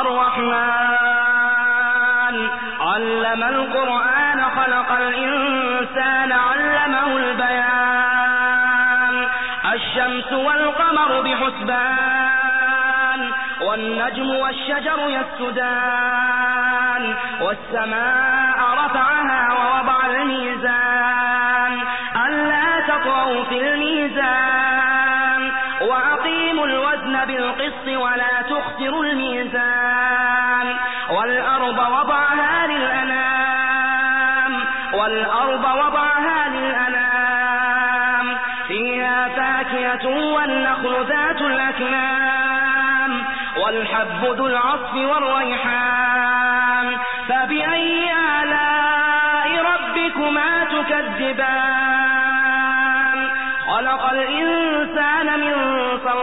الرحمن. علم القرآن خلق الإنسان علمه البيان. الشمس والقمر بحسبان. والنجم والشجر يسجدان. والسماء رفعها ووضع الميزان. ألا تطغوا في الميزان. وأقيموا الوزن بالقسط ولا تخسروا الميزان. والأرض وضعها للأنام. والأرض وضعها للأنام. فيها فاكهة والنخل ذات الأكمام. والحب ذو العصف والريحان. فبأي آلاء ربكما تكذبان؟ خلق الإنسان من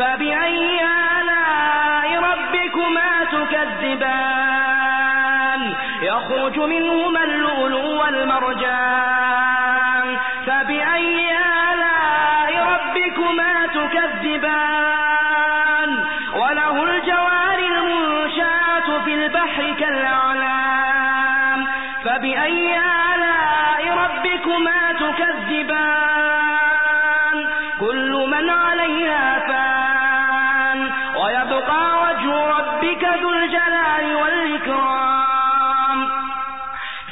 فبأي آلاء ربكما تكذبان؟ يخرج منهما اللؤلؤ والمرجان. فبأي آلاء ربكما تكذبان؟ وله الجوار المنشآت في البحر كالأعلام. فبأي آلاء ربكما تكذبان؟